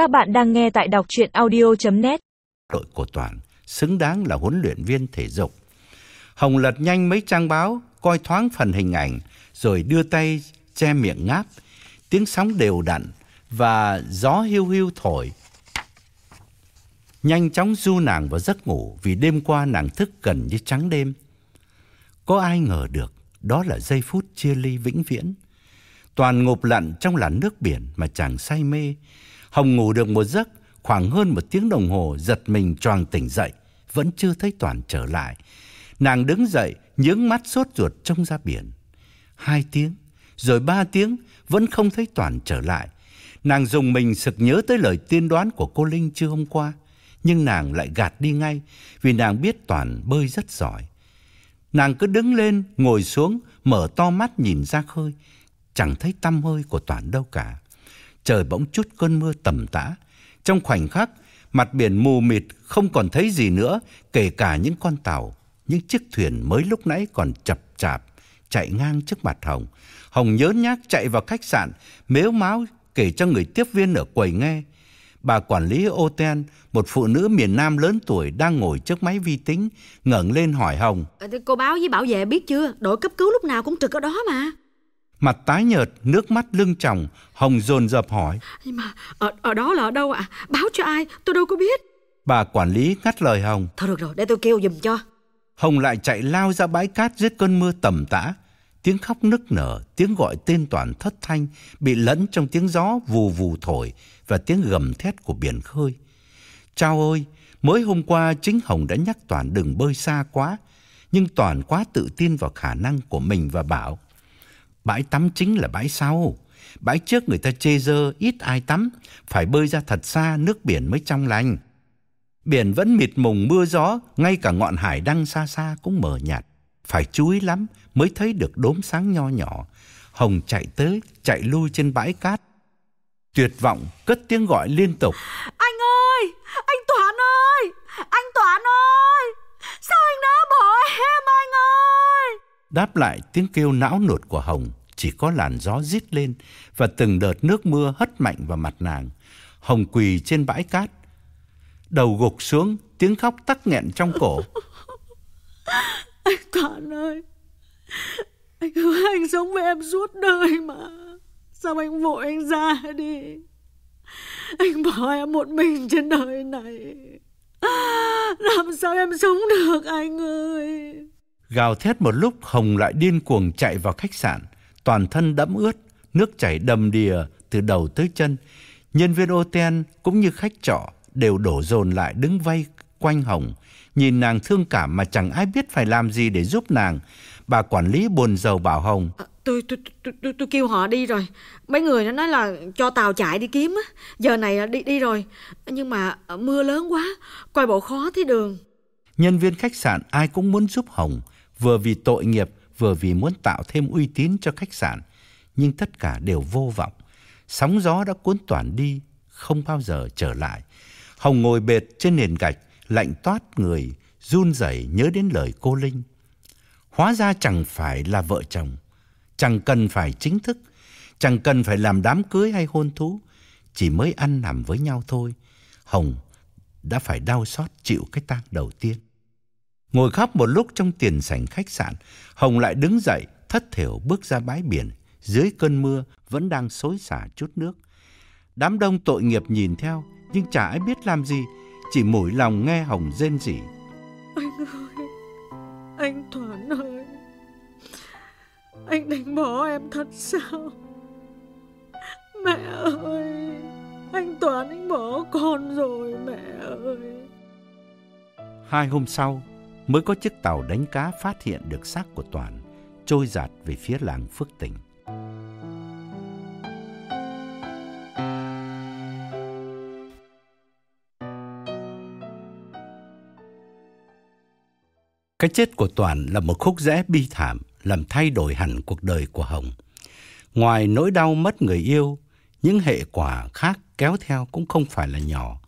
Các bạn đang nghe tại đọc chuyện audio.net Đội của Toàn xứng đáng là huấn luyện viên thể dục. Hồng lật nhanh mấy trang báo, coi thoáng phần hình ảnh, rồi đưa tay che miệng ngáp. Tiếng sóng đều đặn và gió hiu hiu thổi. Nhanh chóng du nàng vào giấc ngủ vì đêm qua nàng thức gần như trắng đêm. Có ai ngờ được đó là giây phút chia ly vĩnh viễn. Toàn ngộp lặn trong làn nước biển mà chàng say mê. Hồng ngủ được một giấc, khoảng hơn một tiếng đồng hồ giật mình choàng tỉnh dậy, vẫn chưa thấy Toàn trở lại. Nàng đứng dậy, nhướng mắt sốt ruột trông ra biển. Hai tiếng, rồi ba tiếng, vẫn không thấy Toàn trở lại. Nàng dùng mình sực nhớ tới lời tiên đoán của cô Linh chưa hôm qua. Nhưng nàng lại gạt đi ngay vì nàng biết Toàn bơi rất giỏi. Nàng cứ đứng lên, ngồi xuống, mở to mắt nhìn ra khơi. Chẳng thấy tăm hơi của Toàn đâu cả. Trời bỗng chút cơn mưa tầm tã. Trong khoảnh khắc, mặt biển mù mịt không còn thấy gì nữa, kể cả những con tàu, những chiếc thuyền mới lúc nãy còn chập chạp chạy ngang trước mặt Hồng. Hồng nhớ nhác chạy vào khách sạn, mếu máo kể cho người tiếp viên ở quầy nghe. Bà quản lý hotel, một phụ nữ miền Nam lớn tuổi đang ngồi trước máy vi tính, ngẩng lên hỏi Hồng. À, Cô báo với bảo vệ biết chưa? Đội cấp cứu lúc nào cũng trực ở đó mà. Mặt tái nhợt, nước mắt lưng tròng, Hồng dồn dập hỏi. Nhưng mà ở, ở đó là ở đâu ạ? Báo cho ai? Tôi đâu có biết. Bà quản lý ngắt lời Hồng. Thôi được rồi, để tôi kêu giùm cho. Hồng lại chạy lao ra bãi cát dưới cơn mưa tầm tã. Tiếng khóc nức nở, tiếng gọi tên Toàn thất thanh, bị lẫn trong tiếng gió vù vù thổi và tiếng gầm thét của biển khơi. Chao ơi, mới hôm qua chính Hồng đã nhắc Toàn đừng bơi xa quá, nhưng Toàn quá tự tin vào khả năng của mình và bảo Bãi tắm chính là bãi sau. Bãi trước người ta chê dơ, ít ai tắm, phải bơi ra thật xa, nước biển mới trong lành. Biển vẫn mịt mùng mưa gió, ngay cả ngọn hải đăng xa xa cũng mờ nhạt. Phải chú ý lắm mới thấy được đốm sáng nho nhỏ. Hồng chạy tới, chạy lui trên bãi cát. Tuyệt vọng, cất tiếng gọi liên tục. Anh ơi! Anh Toán ơi! Anh Toán ơi! Sao anh đã bỏ em anh ơi? Đáp lại tiếng kêu não nụt của Hồng chỉ có làn gió rít lên và từng đợt nước mưa hất mạnh vào mặt nàng. Hồng quỳ trên bãi cát, đầu gục xuống, tiếng khóc tắc nghẹn trong cổ. Anh Toàn ơi! Anh hứa anh sống với em suốt đời mà. Sao anh vội anh ra đi? Anh bỏ em một mình trên đời này. Làm sao em sống được anh ơi? Gào thét một lúc Hồng lại điên cuồng chạy vào khách sạn, toàn thân đẫm ướt, nước chảy đầm đìa từ đầu tới chân. Nhân viên hotel cũng như khách trọ đều đổ dồn lại đứng vây quanh Hồng, nhìn nàng thương cảm mà chẳng ai biết phải làm gì để giúp nàng. Bà quản lý buồn rầu bảo Hồng, À, tôi, tôi, tôi, tôi, tôi kêu họ đi rồi. Mấy người nó nói là cho tàu chạy đi kiếm á. Giờ này đi đi rồi. Nhưng mà ờ, mưa lớn quá, coi bộ khó thấy đường. nhân viên khách sạn ai cũng muốn giúp Hồng, vừa vì tội nghiệp, vừa vì muốn tạo thêm uy tín cho khách sạn. Nhưng tất cả đều vô vọng. Sóng gió đã cuốn toàn đi, không bao giờ trở lại. Hồng ngồi bệt trên nền gạch, lạnh toát người, run rẩy nhớ đến lời cô Linh. Hóa ra chẳng phải là vợ chồng, chẳng cần phải chính thức, chẳng cần phải làm đám cưới hay hôn thú, chỉ mới ăn nằm với nhau thôi. Hồng đã phải đau xót chịu cái tang đầu tiên. Ngồi khóc một lúc trong tiền sảnh khách sạn, Hồng lại đứng dậy, thất thểu bước ra bãi biển, dưới cơn mưa vẫn đang xối xả chút nước. Đám đông tội nghiệp nhìn theo, nhưng chả ai biết làm gì, chỉ mũi lòng nghe Hồng rên rỉ. Anh ơi, anh Thoản ơi. Anh đánh bỏ em thật sao? Mẹ ơi, anh Toán anh bỏ con rồi mẹ ơi. Hai hôm sau, mới có chiếc tàu đánh cá phát hiện được xác của Toàn, trôi giạt về phía làng Phước Tỉnh. Cái chết của Toàn là một khúc rẽ bi thảm, làm thay đổi hẳn cuộc đời của Hồng. Ngoài nỗi đau mất người yêu, những hệ quả khác kéo theo cũng không phải là nhỏ.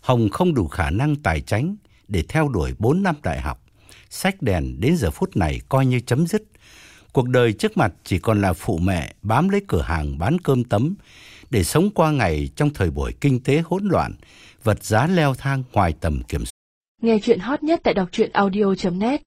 Hồng không đủ khả năng tài chính để theo đuổi 4 năm đại học. Sách đèn đến giờ phút này coi như chấm dứt. Cuộc đời trước mặt chỉ còn là phụ mẹ bám lấy cửa hàng bán cơm tấm để sống qua ngày trong thời buổi kinh tế hỗn loạn, vật giá leo thang ngoài tầm kiểm soát. Nghe chuyện hot nhất tại đọc truyện audio.net